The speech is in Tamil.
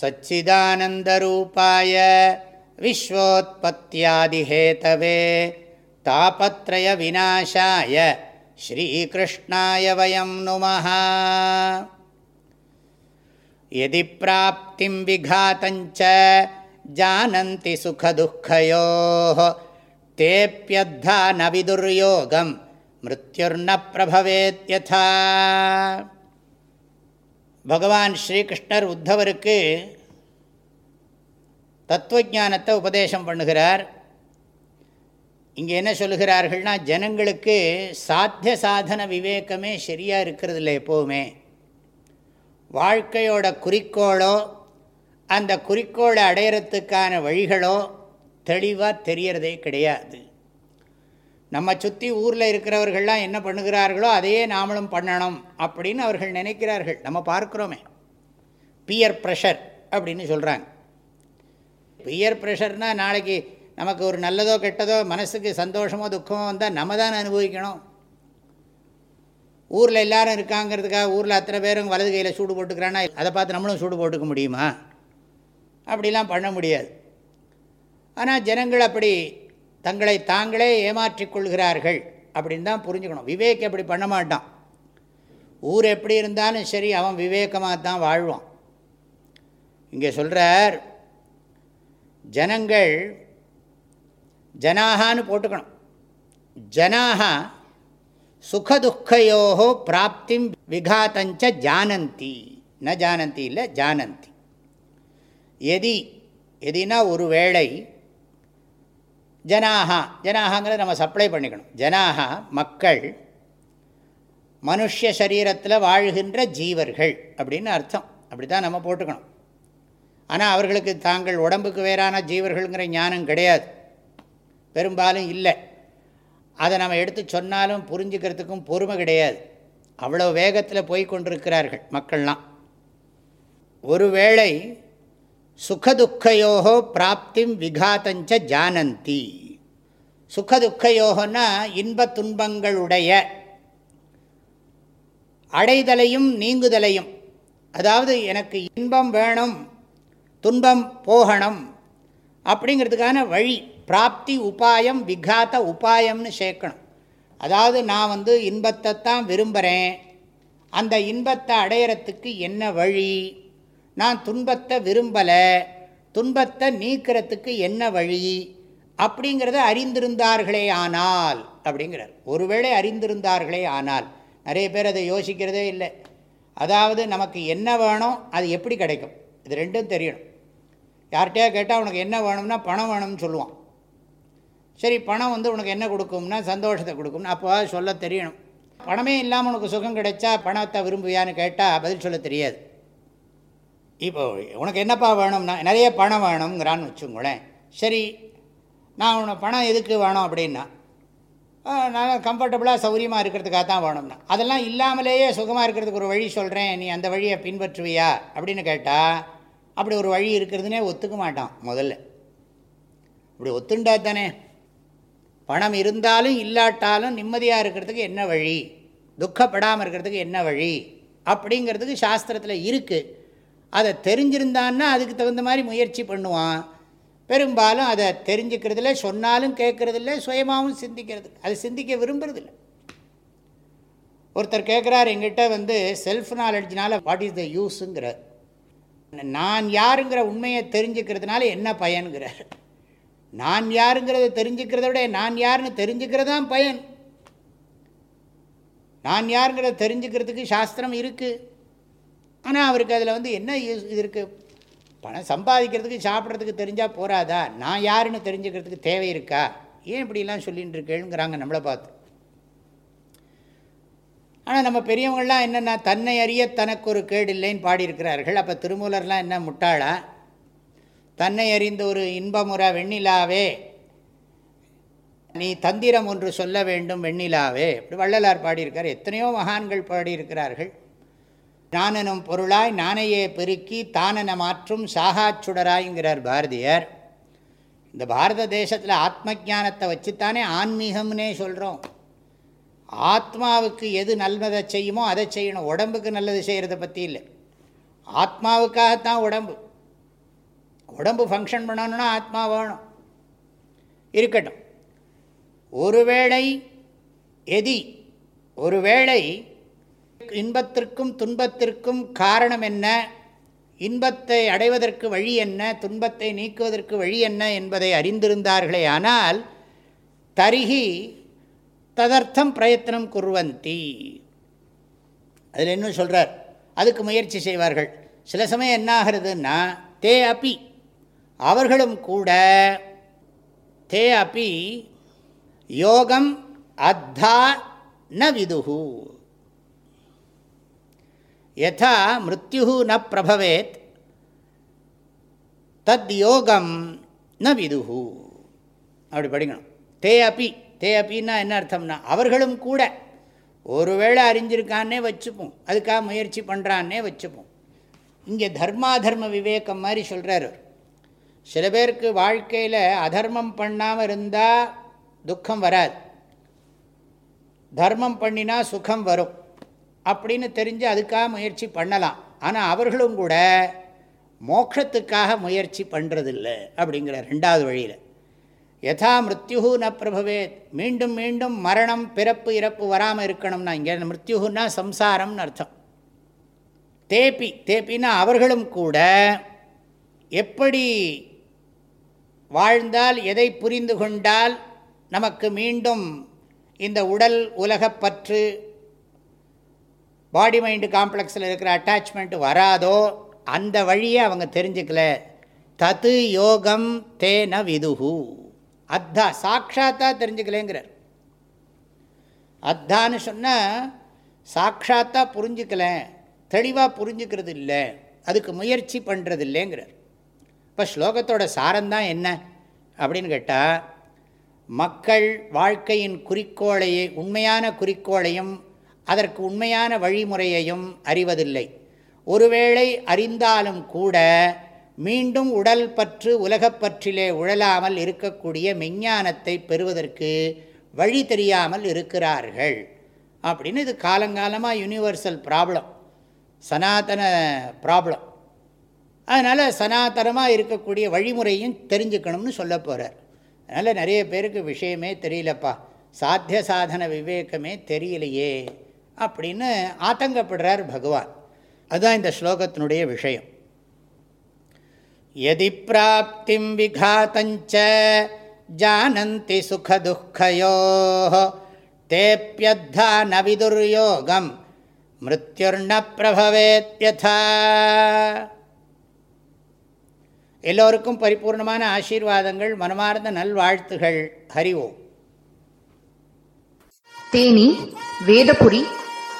सच्चिदानन्दरूपाय विश्वोत्पत्त्यादिहेतवे तापत्रयविनाशाय श्रीकृष्णाय वयं नुमः यदि प्राप्तिं विघातञ्च जानन्ति सुखदुःखयोः तेऽप्यद्धा न विदुर्योगं मृत्युर्न प्रभवेत्यथा பகவான் ஸ்ரீகிருஷ்ணர் உத்தவருக்கு தத்துவஜானத்தை உபதேசம் பண்ணுகிறார். இங்கே என்ன சொல்லுகிறார்கள்னா ஜனங்களுக்கு சாத்திய சாதன விவேகமே சரியாக இருக்கிறது இல்லை எப்போவுமே. வாழ்க்கையோட குறிக்கோளோ அந்த குறிக்கோளை அடையிறதுக்கான வழிகளோ தெளிவாக தெரியறதே கிடையாது. நம்ம சுற்றி ஊரில் இருக்கிறவர்கள்லாம் என்ன பண்ணுகிறார்களோ அதையே நாமளும் பண்ணணும் அப்படின்னு அவர்கள் நினைக்கிறார்கள். நம்ம பார்க்குறோமே. பியர் ப்ரெஷர் அப்படின்னு சொல்கிறாங்க பியர் ப்ரெஷர்னால் நாளைக்கு நமக்கு ஒரு நல்லதோ கெட்டதோ மனசுக்கு சந்தோஷமோ துக்கமோ வந்தால் நம்ம தான் அனுபவிக்கணும். ஊரில் எல்லாரும் இருக்காங்கிறதுக்காக ஊரில் அத்தனை பேரும் வலது கையில் சூடு போட்டுக்கிறான்னா அதை பார்த்து நம்மளும் சூடு போட்டுக்க முடியுமா? அப்படிலாம் பண்ண முடியாது. ஆனால் ஜனங்கள் அப்படி தங்களை தாங்களே ஏமாற்றிக்கொள்கிறார்கள் அப்படின்னு தான் புரிஞ்சுக்கணும். விவேக் எப்படி பண்ண மாட்டான்? ஊர் எப்படி இருந்தாலும் சரி அவன் விவேகமாக தான் வாழ்வான். இங்கே சொல்கிறார் ஜனங்கள் ஜனாகான்னு போட்டுக்கணும். ஜனாகா சுகதுக்கையோகோ பிராப்திம் விகாத்தஞ்ச ஜானந்தி. ந ஜானந்தி இல்லை ஜானந்தி. எதி எதினா ஒரு வேளை ஜனாகா ஜனாகாங்கிறத நம்ம சப்ளை பண்ணிக்கணும். ஜனாகா மக்கள் மனுஷ சரீரத்தில் வாழ்கின்ற ஜீவர்கள் அப்படின்னு அர்த்தம். அப்படி தான் நம்ம போட்டுக்கணும். ஆனால் அவர்களுக்கு தாங்கள் உடம்புக்கு வேறான ஜீவர்கள்ங்கிற ஞானம் கிடையாது. பெரும்பாலும் இல்லை. அதை நம்ம எடுத்து சொன்னாலும் புரிஞ்சுக்கிறதுக்கும் பொறுமை கிடையாது. அவ்வளோ வேகத்தில் போய் கொண்டிருக்கிறார்கள் மக்கள்லாம். ஒருவேளை சுகதுக்கையோகோ பிராப்திம் விகாத்தஞ்ச ஜானந்தி. சுகதுக்கையோகனா இன்ப துன்பங்களுடைய அடைதலையும் நீங்குதலையும். அதாவது எனக்கு இன்பம் வேணும் துன்பம் போகணும் அப்படிங்கிறதுக்கான வழி பிராப்தி உபாயம் விகாத்த உபாயம்னு சேர்க்கணும். அதாவது நான் வந்து இன்பத்தை தான் விரும்புகிறேன் அந்த இன்பத்தை அடையிறத்துக்கு என்ன வழி? நான் துன்பத்தை விரும்பலை துன்பத்தை நீக்கிறதுக்கு என்ன வழி? அப்படிங்கிறத அறிந்திருந்தார்களே ஆனால் அப்படிங்கிறார். ஒருவேளை அறிந்திருந்தார்களே ஆனால் நிறைய பேர் அதை யோசிக்கிறதே இல்லை. அதாவது நமக்கு என்ன வேணும் அது எப்படி கிடைக்கும்? இது ரெண்டும் தெரியணும். யார்கிட்டயா கேட்டால் உனக்கு என்ன வேணும்னா பணம் வேணும்னு சொல்லுவான். சரி பணம் வந்து உனக்கு என்ன கொடுக்கும்னா சந்தோஷத்தை கொடுக்கும்னு அப்போ சொல்ல தெரியணும். பணமே இல்லாமல் உனக்கு சுகம் கிடைச்சா பணத்தை விரும்புவியான்னு கேட்டால் பதில் சொல்ல தெரியாது. இப்போ உனக்கு என்னப்பா வேணும்னா நிறைய பணம் வேணுங்கிறான்னு வச்சுங்களேன் சரி நான் உனக்கு பணம் எதுக்கு வேணும் அப்படின்னா நான் கம்ஃபர்டபுளாக சௌரியமாக இருக்கிறதுக்காக தான் வேணும்னா. அதெல்லாம் இல்லாமலேயே சுகமாக இருக்கிறதுக்கு ஒரு வழி சொல்கிறேன் நீ அந்த வழியை பின்பற்றுவியா? அப்படின்னு கேட்டால் அப்படி ஒரு வழி இருக்கிறதுனே ஒத்துக்க மாட்டான் முதல்ல. இப்படி ஒத்துண்டா தானே? பணம் இருந்தாலும் இல்லாட்டாலும் நிம்மதியாக இருக்கிறதுக்கு என்ன வழி? துக்கப்படாமல் இருக்கிறதுக்கு என்ன வழி? அப்படிங்கிறதுக்கு சாஸ்திரத்தில் இருக்குது அதை தெரிஞ்சிருந்தான்னா அதுக்கு தகுந்த மாதிரி முயற்சி பண்ணுவான். பெரும்பாலும் அதை தெரிஞ்சுக்கிறதில்ல சொன்னாலும் கேட்குறதில்ல சுயமாகவும் சிந்திக்கிறது. அது சிந்திக்க விரும்புறதில்ல. ஒருத்தர் கேட்குறார் எங்கிட்ட வந்து செல்ஃப் நாலெட்ஜினால் வாட் இஸ் த யூஸுங்கிறார் நான் யாருங்கிற உண்மையை தெரிஞ்சுக்கிறதுனால என்ன பயன்கிறார்? நான் யாருங்கிறத தெரிஞ்சுக்கிறத விட நான் யாருன்னு தெரிஞ்சுக்கிறதான் பயன். நான் யாருங்கிறத தெரிஞ்சுக்கிறதுக்கு சாஸ்திரம் இருக்குது ஆனால் அவருக்கு அதில் வந்து என்ன யூஸ் இது இருக்குது பணம் சம்பாதிக்கிறதுக்கு சாப்பிட்றதுக்கு தெரிஞ்சால் போகாதா நான் யாருன்னு தெரிஞ்சுக்கிறதுக்கு தேவை இருக்கா? ஏன் இப்படிலாம் சொல்லிகிட்டு இருக்கேங்கிறாங்க நம்மளை பார்த்து. ஆனால் நம்ம பெரியவங்கள்லாம் என்னென்னா தன்னை அறிய தனக்கு ஒரு கேடு இல்லைன்னு பாடியிருக்கிறார்கள். அப்போ திருமூலர்லாம் என்ன முட்டாளா? தன்னை அறிந்த ஒரு இன்பமுறை வெண்ணிலாவே நீ தந்திரம் ஒன்று சொல்ல வேண்டும் வெண்ணிலாவே. இப்படி வள்ளலார் பாடியிருக்கார். எத்தனையோ மகான்கள் பாடியிருக்கிறார்கள். நானனும் பொருளாய் நானையே பெருக்கி தானன மாற்றும் சாகாச்சுடராய்ங்கிறார் பாரதியார். இந்த பாரத தேசத்தில் ஆத்ம ஜானத்தை வச்சுத்தானே ஆன்மீகம்னே சொல்கிறோம் ஆத்மாவுக்கு எது நல்லதை செய்யுமோ அதை செய்யணும். உடம்புக்கு நல்லது செய்கிறத பற்றி இல்லை. ஆத்மாவுக்காகத்தான் உடம்பு. உடம்பு ஃபங்க்ஷன் பண்ணணும்னா ஆத்மா வேணும். இருக்கட்டும். ஒருவேளை எதி ஒருவேளை இன்பத்திற்கும் துன்பத்திற்கும் காரணம் என்ன? இன்பத்தை அடைவதற்கு வழி என்ன? துன்பத்தை நீக்குவதற்கு வழி என்ன என்பதை அறிந்திருந்தார்களே ஆனால் தருகி ததர்த்தம் பிரயத்தனம் குர்வந்தி. அதில் இன்னும் சொல்கிறார் அதுக்கு முயற்சி செய்வார்கள். சில சமயம் என்ன ஆகிறதுன்னா தே அப்பி அவர்களும் கூட தே அப்பி யோகம் அத்தா ந விதுகு யதா மிருத்யு ந பிரபவேத் தத் யோகம் ந விதுகு அப்படி படிக்கணும். தே அப்பி தே அப்பின்னா என்ன அர்த்தம்னா அவர்களும் கூட ஒருவேளை அறிஞ்சிருக்கான்னே வச்சுப்போம். அதுக்காக முயற்சி பண்ணுறான்னே வச்சுப்போம். இங்கே தர்மாதர்ம விவேகம் மாதிரி சொல்கிறார் சில பேருக்கு வாழ்க்கையில் அதர்மம் பண்ணாமல் இருந்தால் துக்கம் வராது. தர்மம் பண்ணினா சுகம் வரும். அப்படின்னு தெரிஞ்சு அதுக்காக முயற்சி பண்ணலாம். ஆனால் அவர்களும் கூட மோட்சத்துக்காக முயற்சி பண்ணுறதில்ல அப்படிங்கிற ரெண்டாவது வழியில். யதா மிருத்யு ந பிரபவேத். மீண்டும் மீண்டும் மரணம் பிறப்பு இறப்பு வராமல் இருக்கணும்னா இங்கே மிருத்யுன்னா சம்சாரம்னு அர்த்தம். தேப்பி தேப்பின்னா அவர்களும் கூட எப்படி வாழ்ந்தால் எதை புரிந்து கொண்டால் நமக்கு மீண்டும் இந்த உடல் உலகப்பற்று பாடி மைண்டு காம்ப்ளெக்ஸில் இருக்கிற அட்டாச்மெண்ட் வராதோ அந்த வழியை அவங்க தெரிஞ்சுக்கல. தத்து யோகம் தேன விதுகு அத்தா சாட்சாத்தா தெரிஞ்சுக்கலேங்கிறார். அத்தான்னு சொன்னால் சாட்சாத்தா புரிஞ்சுக்கல தெளிவாக புரிஞ்சுக்கிறது இல்லை அதுக்கு முயற்சி பண்ணுறது இல்லைங்கிறார். இப்போ ஸ்லோகத்தோட சாரந்தான் என்ன? அப்படின்னு கேட்டால் மக்கள் வாழ்க்கையின் குறிக்கோளையை உண்மையான குறிக்கோளையும் அதற்கு உண்மையான வழிமுறையையும் அறிவதில்லை. ஒருவேளை அறிந்தாலும் கூட மீண்டும் உடல் பற்று உலகப்பற்றிலே உழலாமல் இருக்கக்கூடிய மெஞ்ஞானத்தை பெறுவதற்கு வழி தெரியாமல் இருக்கிறார்கள். அப்படின்னு இது காலங்காலமாக யூனிவர்சல் ப்ராப்ளம் சனாதன ப்ராப்ளம் அதனால் சனாதனமாக இருக்கக்கூடிய வழிமுறையும் தெரிஞ்சுக்கணும்னு சொல்ல போகிறார் அதனால் நிறைய பேருக்கு விஷயமே தெரியலப்பா. சாத்திய சாதன விவேகமே தெரியலையே. அப்படின்னு ஆதங்கப்படுறார் பகவான். அதுதான் இந்த ஸ்லோகத்தினுடைய விஷயம். எதி பிராப்திம் விகாத்தஞ்ச ஜானந்தி சுகதுக்கையோ தேப்பியத்தா நவிதுர்யோகம் மிருத்யுர்ண பிரபவேத்யதா. எல்லோருக்கும் பரிபூர்ணமான ஆசீர்வாதங்கள் மனமார்ந்த நல்வாழ்த்துகள். ஹரிவோம் தேனி வேதபுரி